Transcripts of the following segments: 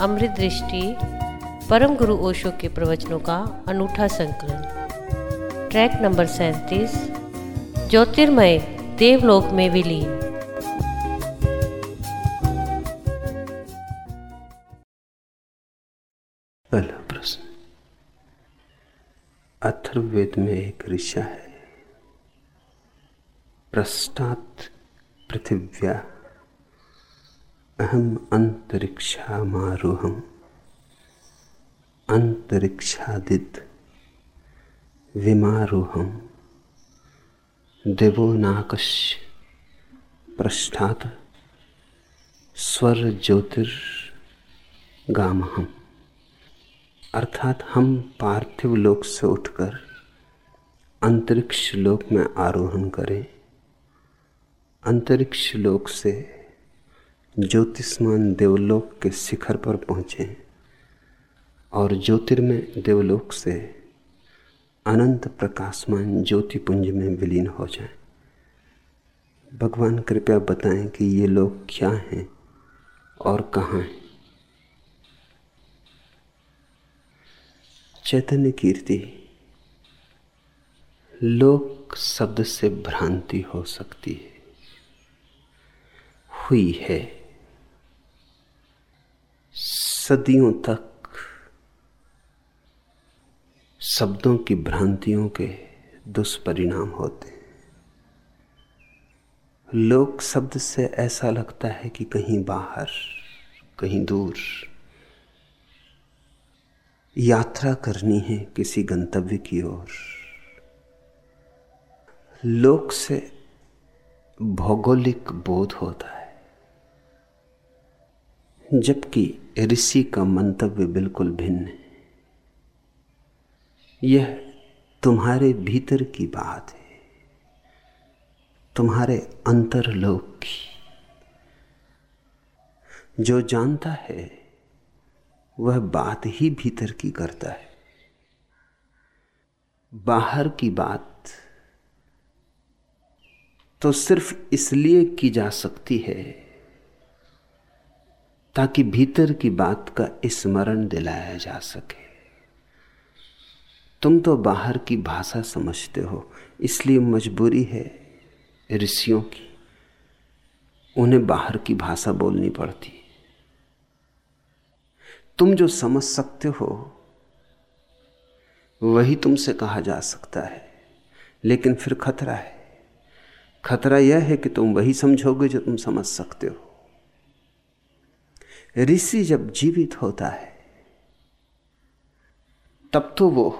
अमृत दृष्टि, परम गुरु ओशो के प्रवचनों का अनूठा संकलन। ट्रैक नंबर सैंतीस, ज्योतिर्मय, देवलोक में विलीन। पहला प्रश्न। अथर्ववेद में एक ऋषा है। प्रस्तात् पृथिव्या। अहम अंतरिक्षामारोहम। अंतरिक्षादित विमारोहम। देवो नाकश पृष्ठात स्वर ज्योतिर्गामहम अर्थात हम पार्थिव लोक से उठकर अंतरिक्ष लोक में आरोहण करें। अंतरिक्ष लोक से ज्योतिष्मान देवलोक के शिखर पर पहुँचे और ज्योतिर्मय देवलोक से अनंत प्रकाशमान ज्योतिपुंज में विलीन हो जाए। भगवान कृपया बताएँ कि ये लोग क्या हैं और कहाँ हैं। चैतन्य कीर्ति, लोक शब्द से भ्रांति हो सकती है। हुई है। सदियों तक शब्दों की भ्रांतियों के दुष्परिणाम होते हैं। लोक शब्द से ऐसा लगता है कि कहीं बाहर, कहीं दूर यात्रा करनी है किसी गंतव्य की ओर। लोक से भौगोलिक बोध होता है। जबकि ऋषि का मंतव्य बिल्कुल भिन्न है। यह तुम्हारे भीतर की बात है, तुम्हारे अंतरलोक की। जो जानता है, वह बात ही भीतर की करता है। बाहर की बात तो सिर्फ़ इसलिए की जा सकती है ताकि भीतर की बात का स्मरण दिलाया जा सके। तुम तो बाहर की भाषा समझते हो, इसलिए मजबूरी है ऋषियों की। उन्हें बाहर की भाषा बोलनी पड़ती। तुम जो समझ सकते हो, वही तुमसे कहा जा सकता है, लेकिन फिर खतरा है। खतरा यह है कि तुम वही समझोगे जो तुम समझ सकते हो। ऋषि जब जीवित होता है, तब तो वो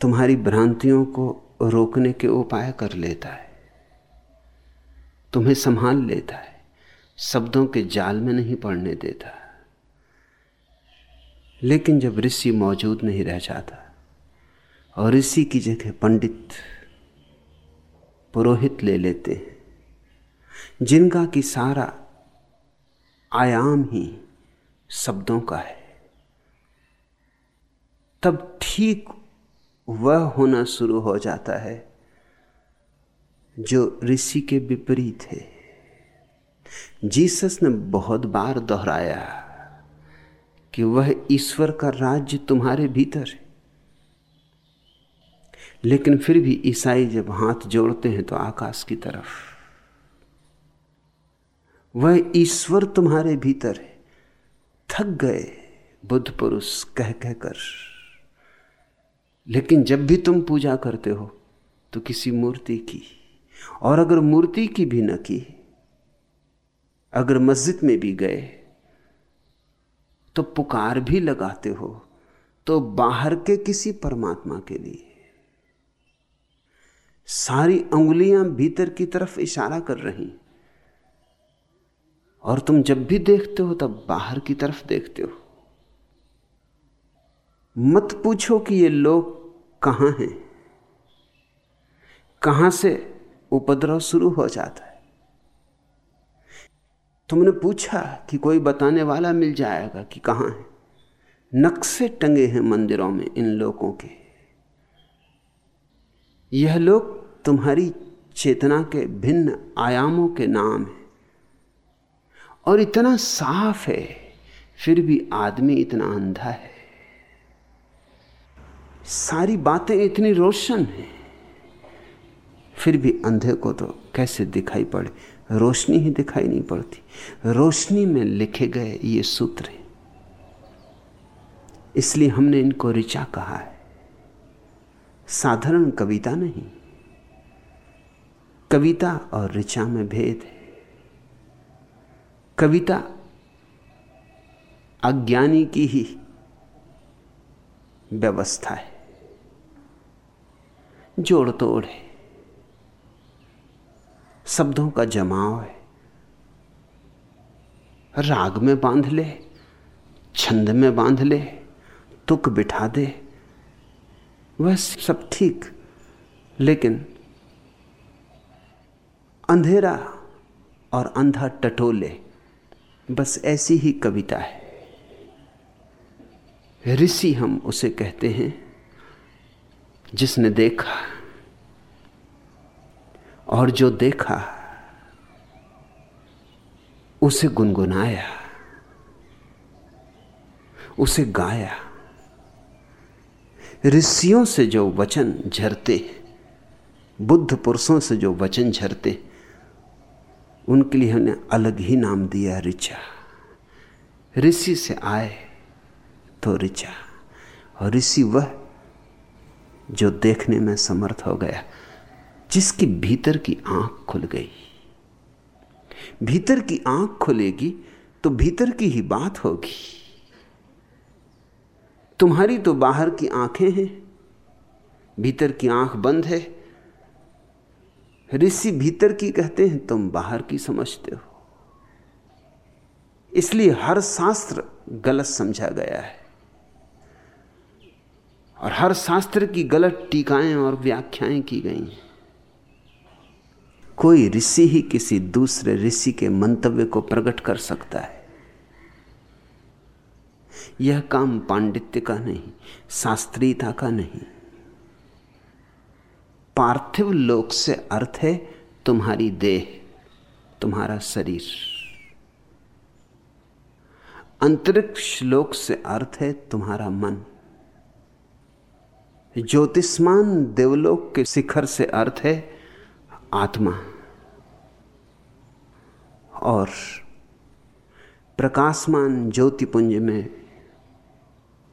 तुम्हारी भ्रांतियों को रोकने के उपाय कर लेता है, तुम्हें संभाल लेता है, शब्दों के जाल में नहीं पड़ने देता। लेकिन जब ऋषि मौजूद नहीं रह जाता और ऋषि की जगह पंडित पुरोहित ले लेते हैं, जिनका कि सारा आयाम ही शब्दों का है। तब ठीक वह होना शुरू हो जाता है जो ऋषि के विपरीत है। जीसस ने बहुत बार दोहराया कि वह ईश्वर का राज्य तुम्हारे भीतर है। लेकिन फिर भी ईसाई जब हाथ जोड़ते हैं तो आकाश की तरफ़ वह ईश्वर तुम्हारे भीतर है। थक गए, बुद्ध पुरुष कह कह कर लेकिन जब भी तुम पूजा करते हो तो किसी मूर्ति की। और अगर मूर्ति की भी न की, अगर मस्जिद में भी गए तो पुकार भी लगाते हो तो बाहर के किसी परमात्मा के लिए। सारी उंगलियाँ भीतर की तरफ़ इशारा कर रही। और तुम जब भी देखते हो, तब बाहर की तरफ़ देखते हो। मत पूछो कि ये लोग कहाँ हैं। कहाँ से उपद्रव शुरू हो जाता है। तुमने पूछा कि कोई बताने वाला मिल जाएगा कि कहाँ है। नक्शे टंगे हैं मंदिरों में इन लोगों के। यह लोग तुम्हारी चेतना के भिन्न आयामों के नाम है। और इतना साफ़ है, फिर भी आदमी इतना अंधा है। सारी बातें इतनी रोशन हैं, फिर भी अंधे को तो कैसे दिखाई पड़े? रोशनी ही दिखाई नहीं पड़ती। रोशनी में लिखे गए ये सूत्र इसलिए हमने इनको ऋचा कहा है। साधारण कविता नहीं। कविता और ऋचा में भेद है। कविता अज्ञानी की ही व्यवस्था है। जोड़ तोड़ है। शब्दों का जमाव है। राग में बाँध ले, छंद में बाँध ले, तुक बिठा दे। वह सब ठीक, लेकिन अंधेरा और अंधा टटोले बस ऐसी ही कविता है। ऋषि हम उसे कहते हैं, जिसने देखा और जो देखा, उसे गुनगुनाया, उसे गाया। ऋषियों से जो वचन झरते, बुद्ध पुरुषों से जो वचन झरते उनके लिए हमने अलग ही नाम दिया ऋचा। ऋषि से आए तो ऋचा। और ऋषि वह जो देखने में समर्थ हो गया, जिसकी भीतर की आँख खुल गई। भीतर की आँख खुलेगी तो भीतर की ही बात होगी। तुम्हारी तो बाहर की आँखें हैं, भीतर की आँख बंद है ऋषि भीतर की कहते हैं, तुम बाहर की समझते हो। इसलिए हर शास्त्र गलत समझा गया है। और हर शास्त्र की गलत टीकाएँ और व्याख्याएँ की गई हैं। कोई ऋषि ही किसी दूसरे ऋषि के मंतव्य को प्रकट कर सकता है। यह काम पांडित्य का नहीं शास्त्रीयता का नहीं। पार्थिव लोक से अर्थ है तुम्हारी देह, तुम्हारा शरीर। अंतरिक्ष लोक से अर्थ है तुम्हारा मन। ज्योतिष्मान देवलोक के शिखर से अर्थ है आत्मा। और प्रकाशमान ज्योतिपुंज में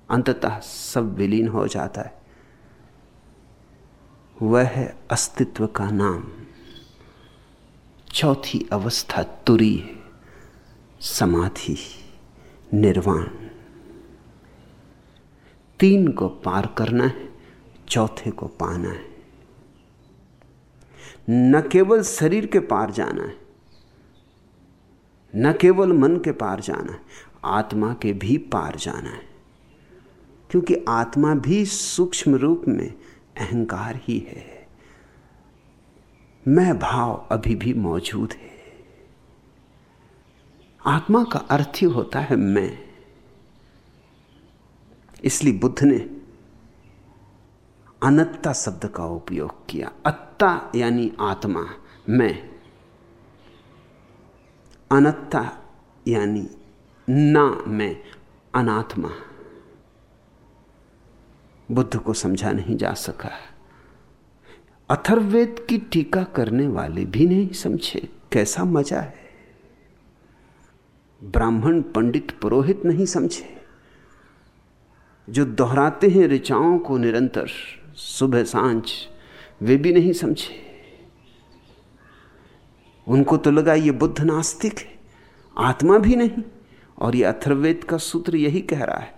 अंततः सब विलीन हो जाता है। वह है अस्तित्व का नाम। चौथी अवस्था तुरी समाधि, निर्वाण। तीन को पार करना है, चौथे को पाना है। न केवल शरीर के पार जाना है, न केवल मन के पार जाना है, आत्मा के भी पार जाना है। क्योंकि आत्मा भी सूक्ष्म रूप में अहंकार ही है। मैं भाव अभी भी मौजूद है। आत्मा का अर्थ ही होता है मैं। इसलिए बुद्ध ने अनत्ता शब्द का उपयोग किया। अत्ता यानी आत्मा, मैं। अनत्ता यानी ना, मैं। अनात्मा। बुद्ध को समझा नहीं जा सका। अथर्वेद की टीका करने वाले भी नहीं समझे। कैसा मज़ा है। ब्राह्मण पंडित पुरोहित नहीं समझे। जो दोहराते हैं ऋचाओं को निरंतर, सुबह साँझ, वे भी नहीं समझे। उनको तो लगा ये बुद्ध नास्तिक है। आत्मा भी नहीं। और ये अथर्वेद का सूत्र यही कह रहा है।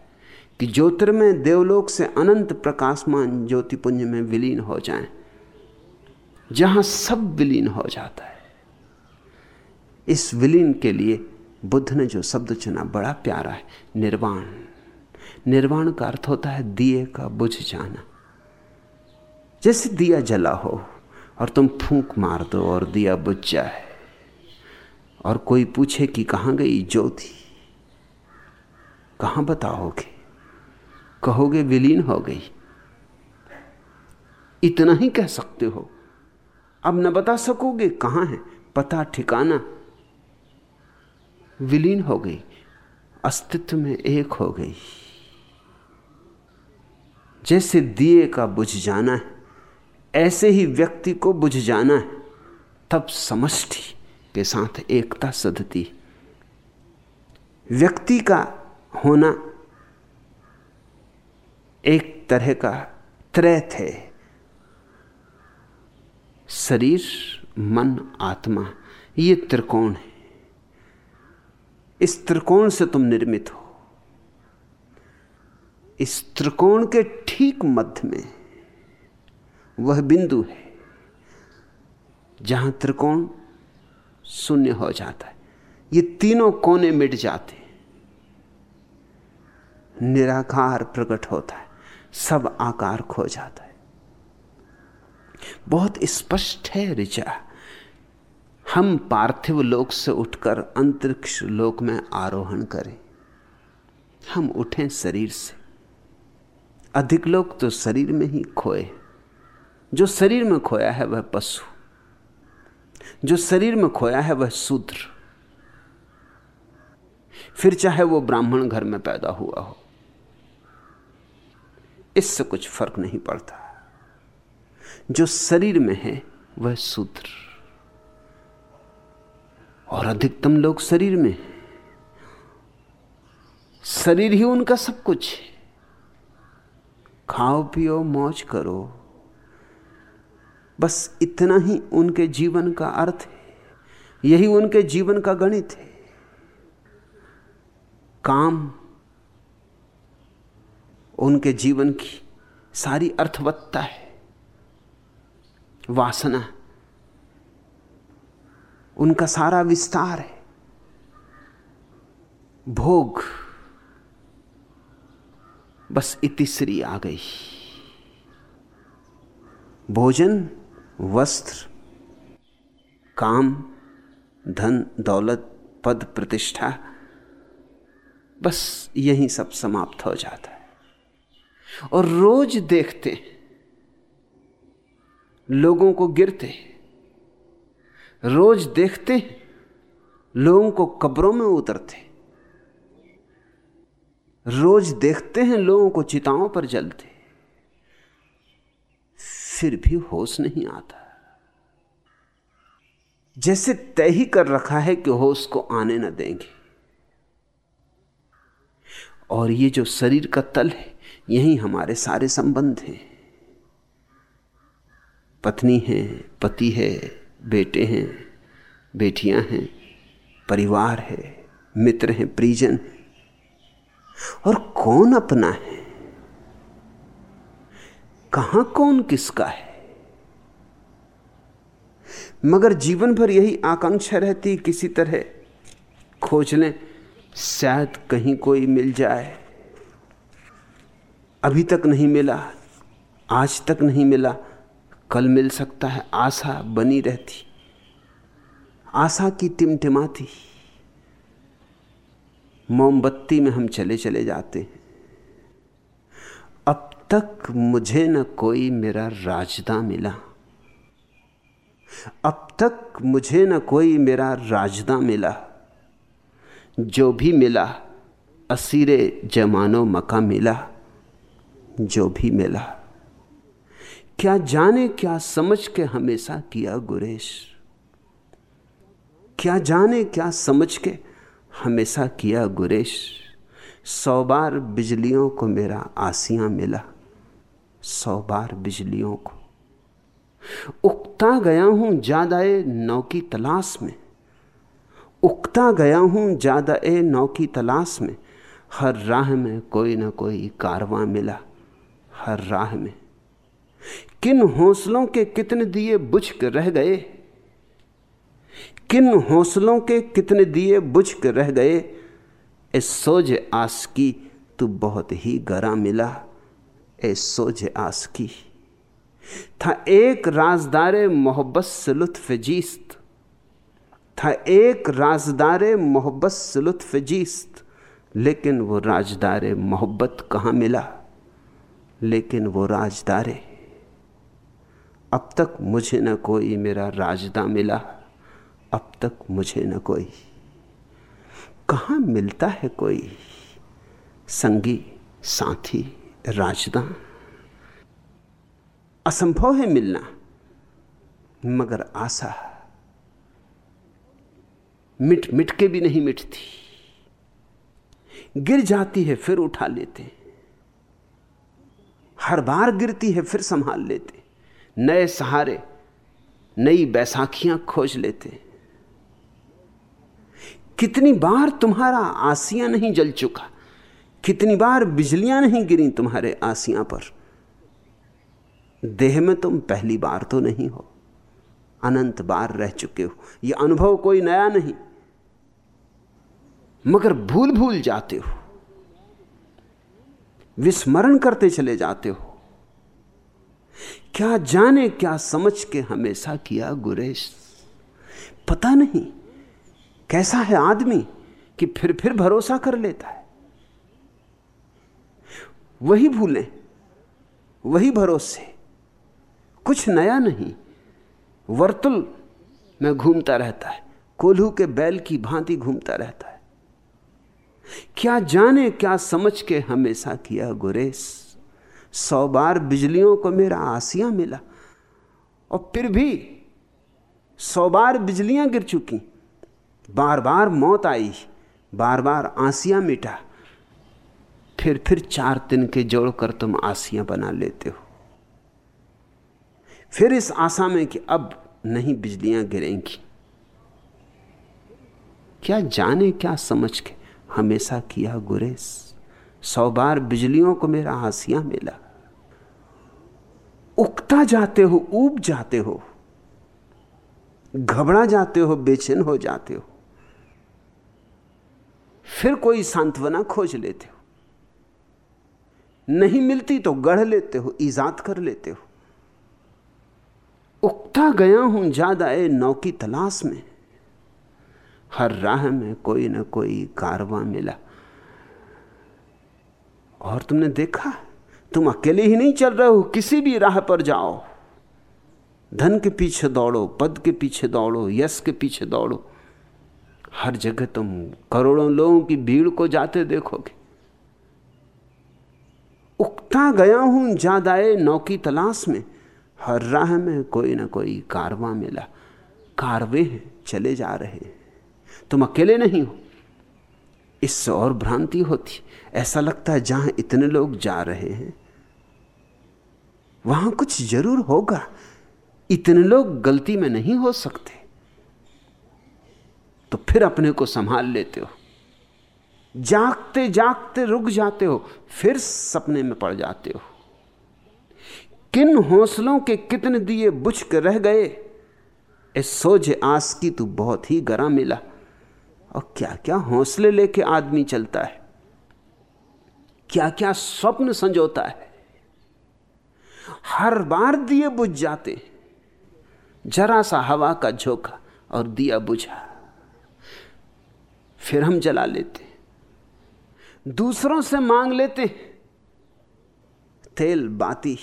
कि ज्योतिर्मय देवलोक से अनंत प्रकाशमान ज्योतिपुंज में विलीन हो जाएँ, जहाँ सब विलीन हो जाता है। इस विलीन के लिए बुद्ध ने जो शब्द चुना, बड़ा प्यारा है, निर्वाण। निर्वाण का अर्थ होता है दिए का बुझ जाना। जैसे दिया जला हो, और तुम फूंक मार दो, और दिया बुझ जाए, और कोई पूछे कि कहाँ गई ज्योति? कहाँ बताओगे? कहोगे विलीन हो गई। इतना ही कह सकते हो। अब न बता सकोगे कहाँ है, पता ठिकाना। विलीन हो गई, अस्तित्व में एक हो गई। जैसे दिए का बुझ जाना है, ऐसे ही व्यक्ति को बुझ जाना है। तब समष्टि के साथ एकता सदती। व्यक्ति का होना एक तरह का त्रैत है शरीर, मन, आत्मा, ये त्रिकोण है। इस त्रिकोण से तुम निर्मित हो। इस त्रिकोण के ठीक मध्य में वह बिंदु है जहाँ त्रिकोण शून्य हो जाता है। ये तीनों कोने मिट जाते निराकार प्रकट होता है। सब आकार खो जाता है। बहुत स्पष्ट है ऋचा। हम पार्थिव लोक से उठकर अंतरिक्ष लोक में आरोहण करें। हम उठें शरीर से। अधिक लोग तो शरीर में ही खोए जो शरीर में खोया है वह पशु। जो शरीर में खोया है वह शूद्र। फिर चाहे वो ब्राह्मण घर में पैदा हुआ हो। इससे कुछ फ़र्क नहीं पड़ता। जो शरीर में है, वह सूत्र। और अधिकतम लोग शरीर में शरीर ही उनका सब कुछ है। खाओ, पियो, मौज करो। बस इतना ही उनके जीवन का अर्थ है। यही उनके जीवन का गणित है। काम उनके जीवन की सारी अर्थवत्ता है। वासना। उनका सारा विस्तार है। भोग। बस इतिश्री आ गई। भोजन, वस्त्र, काम, धन, दौलत, पद प्रतिष्ठा, बस यही सब समाप्त हो जाता है। और रोज देखते, लोगों को गिरते। रोज देखते, लोगों को कब्रों में उतरते। रोज देखते हैं, लोगों को चिताओं पर जलते। फिर भी होश नहीं आता। जैसे तय ही कर रखा है कि होश को आने न देंगे। और ये जो शरीर का तल है यही हमारे सारे संबंध हैं। पत्नी है, पति है, बेटे हैं, बेटियाँ हैं, परिवार है, मित्र हैं, परिजन है। और कौन अपना है? कहाँ कौन किसका है? मगर जीवन भर यही आकांक्षा रहती किसी तरह खोज लें, शायद कहीं कोई मिल जाए। अभी तक नहीं मिला। आज तक नहीं मिला। कल मिल सकता है। आशा बनी रहती। आशा की टिमटिमाती। मोमबत्ती में हम चले चले जाते हैं। अब तक मुझे न कोई मेरा राजदा मिला। अब तक मुझे न कोई मेरा राजदा मिला। जो भी मिला, असीरे जमानो मका मिला। जो भी मिला। क्या जाने, क्या समझ के हमेशा किया गुरेश। क्या जाने, क्या समझ के हमेशा किया गुरेश। सौ बार बिजलियों को मेरा आसियाँ मिला। सौ बार बिजलियों को। उगता गया हूँ ज़्यादा ए नौ की तलाश में। उगता गया हूँ ज़्यादा ए नौ की तलाश में। हर राह में कोई ना कोई कारवां मिला। हर राह में। किन हौसलों के कितने दिए बुझ कर रह गए? किन हौसलों के कितने दिए बुझ कर रह गए? ए सोज आस की तू बहुत ही गरा मिला, ए सोज आस की। था एक राजदारे मोहब्बत से लुत्फ जीस्त, था एक राजदारे मोहब्बत से लुत्फ जीस्त, लेकिन वो राजदारे मोहब्बत कहाँ मिला? लेकिन वो राजदारे अब तक मुझे न कोई मेरा राजदा मिला। अब तक मुझे न कोई। कहाँ मिलता है कोई संगी, साथी, राजदा? असंभव है मिलना, मगर आशा मिट मिट के भी नहीं मिटती। गिर जाती है, फिर उठा लेते हर बार गिरती है, फिर संभाल लेते। नए सहारे, नई बैसाखियाँ खोज लेते। कितनी बार तुम्हारा आसिया नहीं जल चुका, कितनी बार बिजलियाँ नहीं गिरी तुम्हारे आसिया पर। देह में तुम पहली बार तो नहीं हो, अनंत बार रह चुके हो। यह अनुभव कोई नया नहीं, मगर भूल भूल जाते हो। विस्मरण करते चले जाते हो। क्या जाने, क्या समझ के हमेशा किया गुरेश। पता नहीं कैसा है आदमी कि फिर फिर भरोसा कर लेता है। वही भूलें, वही भरोसे। कुछ नया नहीं, वर्तुल में घूमता रहता है, कोल्हू के बैल की भांति घूमता रहता है। क्या जाने, क्या समझ के हमेशा किया गुरेस सौ बार बिजलियों को मेरा आसिया मिला, और फिर भी सौ बार बिजलियाँ गिर चुकी। बार बार मौत आई बार बार आसिया मिटा। फिर फिर चार दिन के जोड़कर तुम आसियाँ बना लेते हो। फिर इस आशा में कि अब नहीं बिजलियाँ गिरेंगी। क्या जाने, क्या समझ के हमेशा किया गुरेस सौ बार बिजलियों को मेरा हासिया मिला। उगता जाते हो, ऊब जाते हो। घबरा जाते हो, बेचैन हो जाते हो। फिर कोई सांत्वना खोज लेते हो। नहीं मिलती तो गढ़ लेते हो, ईजाद कर लेते हो। उगता गया हूँ, ज़्यादा ए नौ की तलाश में। हर राह में कोई ना कोई कारवा मिला। और तुमने देखा, तुम अकेले ही नहीं चल रहे हो, किसी भी राह पर जाओ। धन के पीछे दौड़ो, पद के पीछे दौड़ो, यश के पीछे दौड़ो। हर जगह तुम करोड़ों लोगों की भीड़ को जाते देखोगे। उगता गया हूँ जादाए नौ की तलाश में, हर राह में कोई ना कोई कारवा मिला। कारवे हैं, चले जा रहे हैं। तुम अकेले नहीं हो। इससे और भ्रांति होती। ऐसा लगता है जहाँ इतने लोग जा रहे हैं, वहाँ कुछ ज़रूर होगा। इतने लोग गलती में नहीं हो सकते। तो फिर अपने को संभाल लेते हो। जागते जागते रुक जाते हो, फिर सपने में पड़ जाते हो। किन हौसलों के कितने दिए बुझ के रह गए? इस सोझे आस की तू बहुत ही गरा मिला। और क्या क्या हौसले लेके आदमी चलता है। क्या क्या स्वप्न संजोता है। हर बार दिए बुझ जाते जरा सा हवा का झोंका और दिया बुझा। फिर हम जला लेते दूसरों से मांग लेते तेल बाती।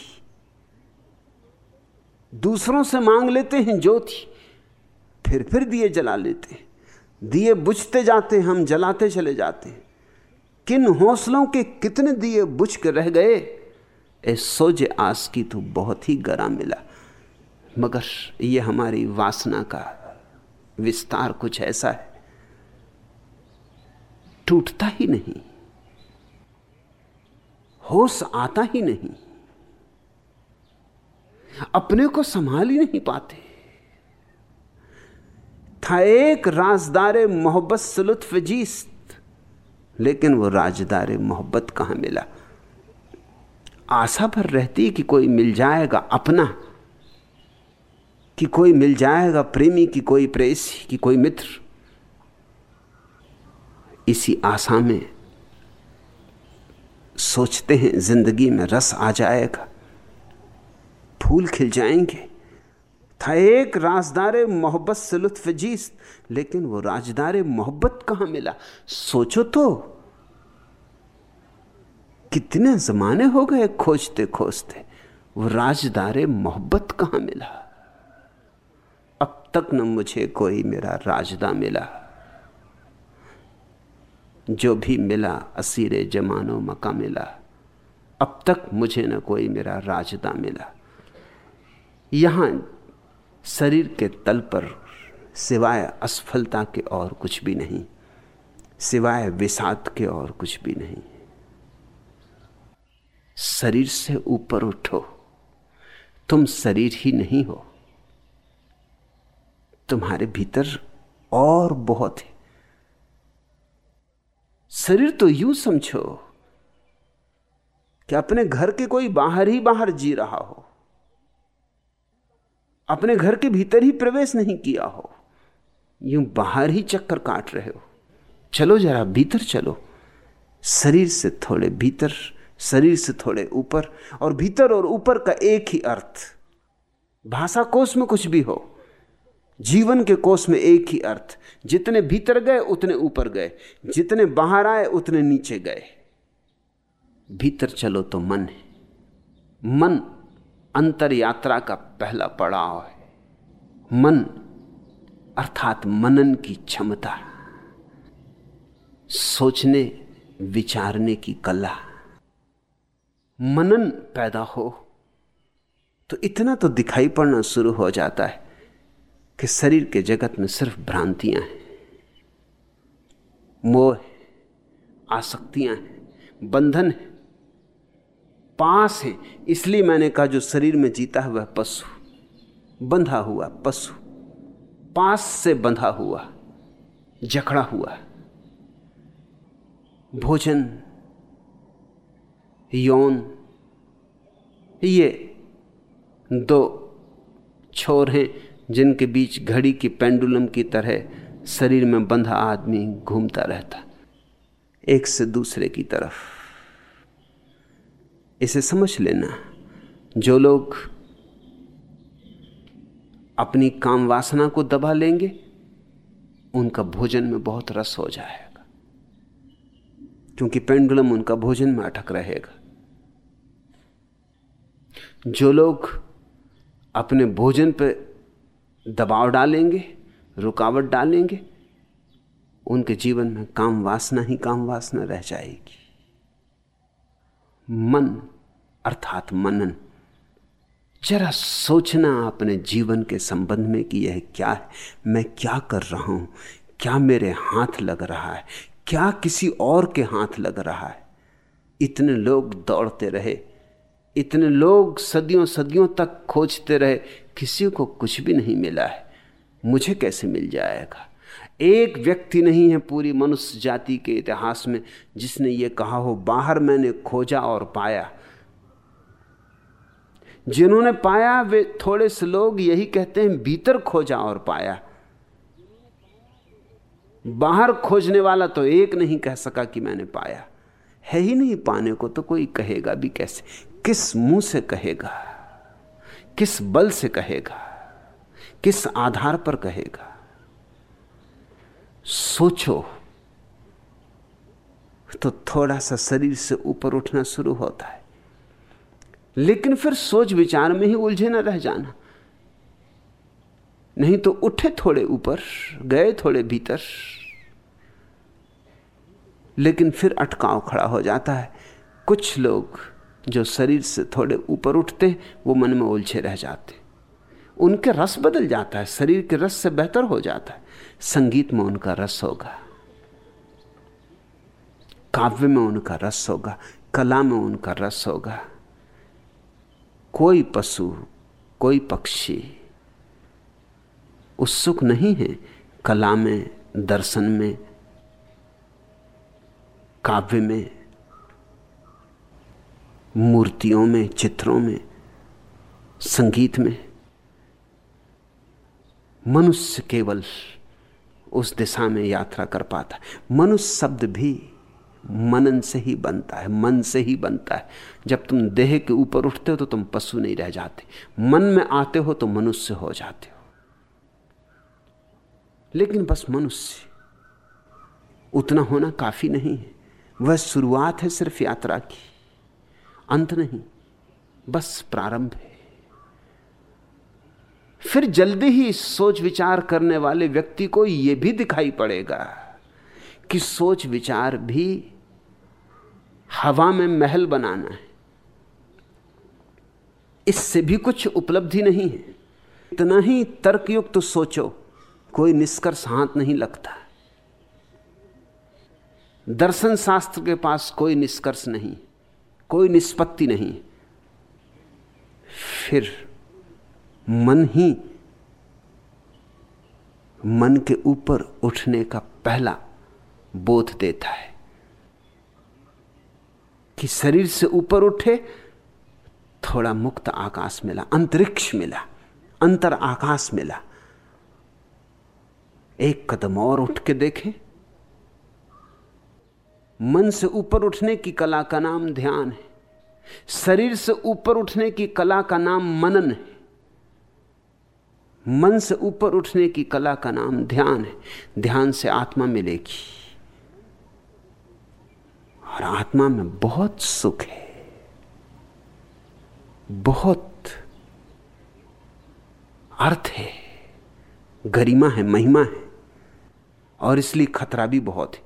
दूसरों से मांग लेते हैं ज्योति फिर फिर दिए जला लेते दिए बुझते जाते, हम जलाते चले जाते। किन हौसलों के कितने दिए बुझ के रह गए, ए सोजे आस की तो बहुत ही गरा मिला। मगर ये हमारी वासना का विस्तार कुछ ऐसा है, टूटता ही नहीं, होश आता ही नहीं। अपने को संभाल ही नहीं पाते। था एक राजदार मोहब्बत से लुत्फ जीस्त, लेकिन वो राजदार मोहब्बत कहाँ मिला? आशा भर रहती कि कोई मिल जाएगा अपना, कि कोई मिल जाएगा प्रेमी, की कोई प्रेसी, की कोई मित्र। इसी आशा में सोचते हैं ज़िंदगी में रस आ जाएगा, फूल खिल जाएँगे। था एक राजदार मोहब्बत से लुत्फ जीस लेकिन वो राजदार मोहब्बत कहाँ मिला? सोचो तो। कितने जमाने हो गए खोजते खोजते वो राजदार मोहब्बत कहाँ मिला? अब तक न मुझे कोई मेरा राजदा मिला। जो भी मिला, असीरे जमानो मका मिला। अब तक मुझे न कोई मेरा राजदा मिला। यहाँ शरीर के तल पर सिवाय असफलता के और कुछ भी नहीं, सिवाय विषाद के और कुछ भी नहीं। शरीर से ऊपर उठो, तुम शरीर ही नहीं हो। तुम्हारे भीतर और बहुत है। शरीर तो यूँ समझो कि अपने घर के कोई बाहर ही बाहर जी रहा हो। अपने घर के भीतर ही प्रवेश नहीं किया हो। यूँ बाहर ही चक्कर काट रहे हो। चलो जरा भीतर चलो। शरीर से थोड़े भीतर, शरीर से थोड़े ऊपर, और भीतर और ऊपर का एक ही अर्थ। भाषा कोष में कुछ भी हो, जीवन के कोष में एक ही अर्थ। जितने भीतर गए, उतने ऊपर गए। जितने बाहर आए, उतने नीचे गए। भीतर चलो तो मन है। मन अंतर यात्रा का पहला पड़ाव है। मन, अर्थात मनन की क्षमता, सोचने, विचारने की कला। मनन पैदा हो तो इतना तो दिखाई पड़ना शुरू हो जाता है कि शरीर के जगत में सिर्फ़ भ्रांतियाँ हैं। मोह आसक्तियाँ हैं, बंधन है पास है, इसलिए मैंने कहा जो शरीर में जीता है वह पशु, बंधा हुआ पशु, पास से बंधा हुआ, जकड़ा हुआ। भोजन, यौन, ये दो छोर हैं जिनके बीच घड़ी की पेंडुलम की तरह शरीर में बंधा आदमी घूमता रहता, एक से दूसरे की तरफ़। इसे समझ लेना। जो लोग अपनी काम वासना को दबा लेंगे, उनका भोजन में बहुत रस हो जाएगा। क्योंकि पेंडुलम उनका भोजन में अटक रहेगा। जो लोग अपने भोजन पर दबाव डालेंगे, रुकावट डालेंगे, उनके जीवन में काम वासना ही काम वासना रह जाएगी। मन, अर्थात मनन। जरा सोचना अपने जीवन के संबंध में कि यह क्या है, मैं क्या कर रहा हूँ, क्या मेरे हाथ लग रहा है, क्या किसी और के हाथ लग रहा है। इतने लोग दौड़ते रहे, इतने लोग सदियों सदियों तक खोजते रहे, किसी को कुछ भी नहीं मिला है। मुझे कैसे मिल जाएगा? एक व्यक्ति नहीं है पूरी मनुष्य जाति के इतिहास में जिसने ये कहा हो, बाहर मैंने खोजा और पाया। जिन्होंने पाया, वे थोड़े से लोग यही कहते हैं, भीतर खोजा और पाया। बाहर खोजने वाला तो एक नहीं कह सका कि मैंने पाया। है ही नहीं पाने को तो कोई कहेगा भी कैसे? किस मुँह से कहेगा? किस बल से कहेगा? किस आधार पर कहेगा? सोचो। तो थोड़ा सा शरीर से ऊपर उठना शुरू होता है। लेकिन फिर सोच विचार में ही उलझे ना रह जाना। नहीं तो उठे थोड़े ऊपर, गए थोड़े भीतर। लेकिन फिर अटकाव खड़ा हो जाता है। कुछ लोग जो शरीर से थोड़े ऊपर उठते हैं, वो मन में उलझे रह जाते उनके रस बदल जाता है, शरीर के रस से बेहतर हो जाता है। संगीत में उनका रस होगा। काव्य में उनका रस होगा, कला में उनका रस होगा। कोई पशु, कोई पक्षी उत्सुक नहीं है कला में, दर्शन में, काव्य में, मूर्तियों में, चित्रों में, संगीत में। मनुष्य केवल उस दिशा में यात्रा कर पाता है। मनुष्य शब्द भी मनन से ही बनता है, मन से ही बनता है। जब तुम देह के ऊपर उठते हो तो तुम पशु नहीं रह जाते। मन में आते हो तो मनुष्य हो जाते हो। लेकिन बस मनुष्य उतना होना काफ़ी नहीं है। वह शुरुआत है सिर्फ़ यात्रा की, अंत नहीं, बस प्रारंभ है। फिर जल्दी ही सोच विचार करने वाले व्यक्ति को यह भी दिखाई पड़ेगा कि सोच विचार भी हवा में महल बनाना है। इससे भी कुछ उपलब्धि नहीं है। इतना ही तर्कयुक्त तो सोचो, कोई निष्कर्ष हाथ नहीं लगता। दर्शन शास्त्र के पास कोई निष्कर्ष नहीं, कोई निष्पत्ति नहीं। फिर मन ही मन के ऊपर उठने का पहला बोध देता है कि शरीर से ऊपर उठे, थोड़ा मुक्त आकाश मिला, अंतरिक्ष मिला, अंतर आकाश मिला। एक कदम और उठ के देखें। मन से ऊपर उठने की कला का नाम ध्यान है। शरीर से ऊपर उठने की कला का नाम मनन है। मन से ऊपर उठने की कला का नाम ध्यान है। ध्यान से आत्मा मिलेगी। और आत्मा में बहुत सुख है। बहुत अर्थ है। गरिमा है, महिमा है। और इसलिए खतरा भी बहुत है।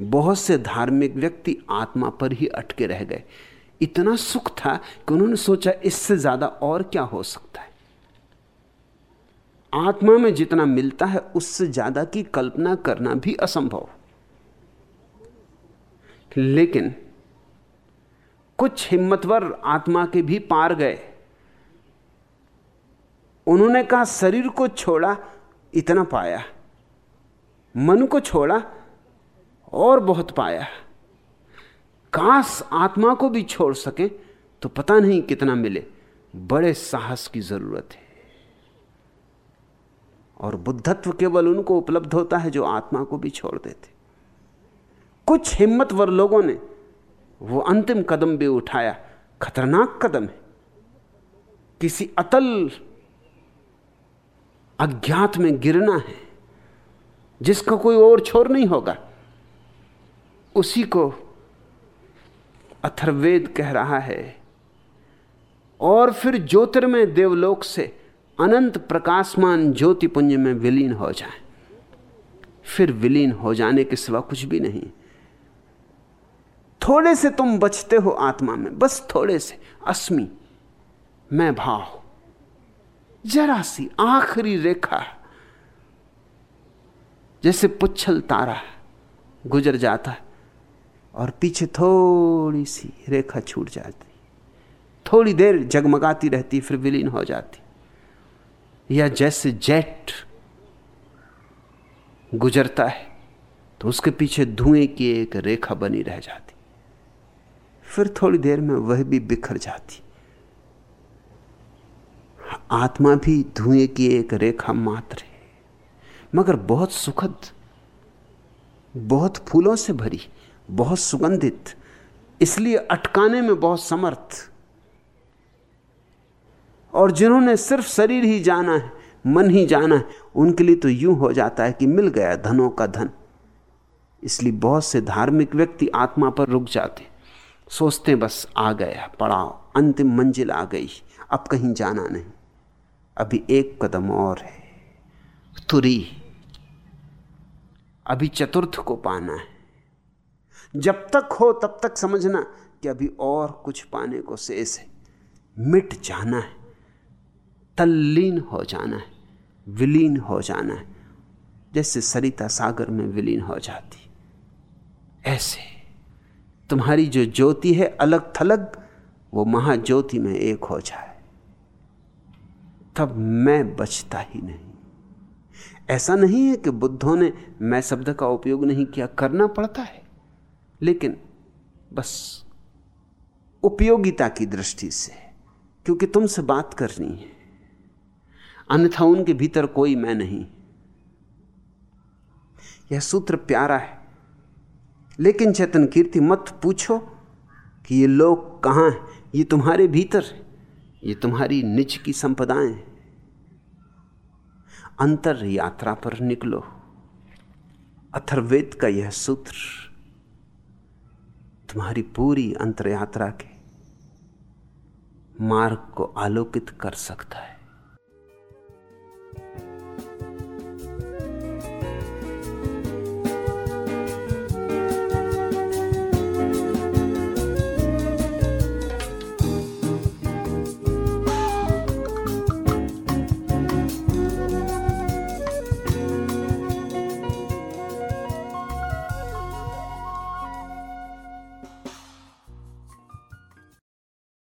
बहुत से धार्मिक व्यक्ति आत्मा पर ही अटके रह गए। इतना सुख था कि उन्होंने सोचा, इससे ज़्यादा और क्या हो सकता है? आत्मा में जितना मिलता है, उससे ज़्यादा की कल्पना करना भी असंभव। लेकिन कुछ हिम्मतवर आत्मा के भी पार गए। उन्होंने कहा, शरीर को छोड़ा, इतना पाया। मन को छोड़ा, और बहुत पाया। काश आत्मा को भी छोड़ सके तो पता नहीं कितना मिले। बड़े साहस की ज़रूरत है। और बुद्धत्व केवल उनको उपलब्ध होता है जो आत्मा को भी छोड़ देते। कुछ हिम्मतवर लोगों ने वो अंतिम कदम भी उठाया। खतरनाक कदम है। किसी अतल अज्ञात में गिरना है, जिसका कोई और छोर नहीं होगा। उसी को अथर्वेद कह रहा है। और फिर ज्योतिर्मय देवलोक से अनंत प्रकाशमान ज्योतिपुंज में विलीन हो जाए। फिर विलीन हो जाने के सिवा कुछ भी नहीं। थोड़े से तुम बचते हो आत्मा में, बस थोड़े से। अस्मि, मैं भाव जरा सी आखिरी रेखा। जैसे पुच्छल तारा गुजर जाता है और पीछे थोड़ी सी रेखा छूट जाती। थोड़ी देर जगमगाती रहती, फिर विलीन हो जाती। या जैसे जेट गुजरता है तो उसके पीछे धुएँ की एक रेखा बनी रह जाती। फिर थोड़ी देर में वह भी बिखर जाती। आत्मा भी धुएँ की एक रेखा मात्र है, मगर बहुत सुखद, बहुत फूलों से भरी, बहुत सुगंधित, इसलिए अटकाने में बहुत समर्थ। और जिन्होंने सिर्फ़ शरीर ही जाना है, मन ही जाना है, उनके लिए तो यूँ हो जाता है कि मिल गया धनों का धन। इसलिए बहुत से धार्मिक व्यक्ति आत्मा पर रुक जाते सोचते बस आ गया, पड़ाव, अंतिम मंजिल आ गई, अब कहीं जाना नहीं। अभी एक कदम और है, तुरी। अभी चतुर्थ को पाना है। जब तक हो, तब तक समझना कि अभी और कुछ पाने को शेष है। मिट जाना है। तल्लीन हो जाना है, विलीन हो जाना है। जैसे सरिता सागर में विलीन हो जाती। ऐसे तुम्हारी जो ज्योति है अलग थलग, वो महाज्योति में एक हो जाए। तब मैं बचता ही नहीं। ऐसा नहीं है कि बुद्धों ने मैं शब्द का उपयोग नहीं किया, करना पड़ता है। लेकिन बस उपयोगिता की दृष्टि से, क्योंकि तुमसे बात करनी है। अन्यथा उनके भीतर कोई मैं नहीं। यह सूत्र प्यारा है। लेकिन चेतन कीर्ति मत पूछो कि ये लोग कहाँ हैं। ये तुम्हारे भीतर है। ये तुम्हारी निज की संपदाएँ अंतर यात्रा पर निकलो। अथर्वेद का यह सूत्र तुम्हारी पूरी अंतर यात्रा के मार्ग को आलोकित कर सकता है।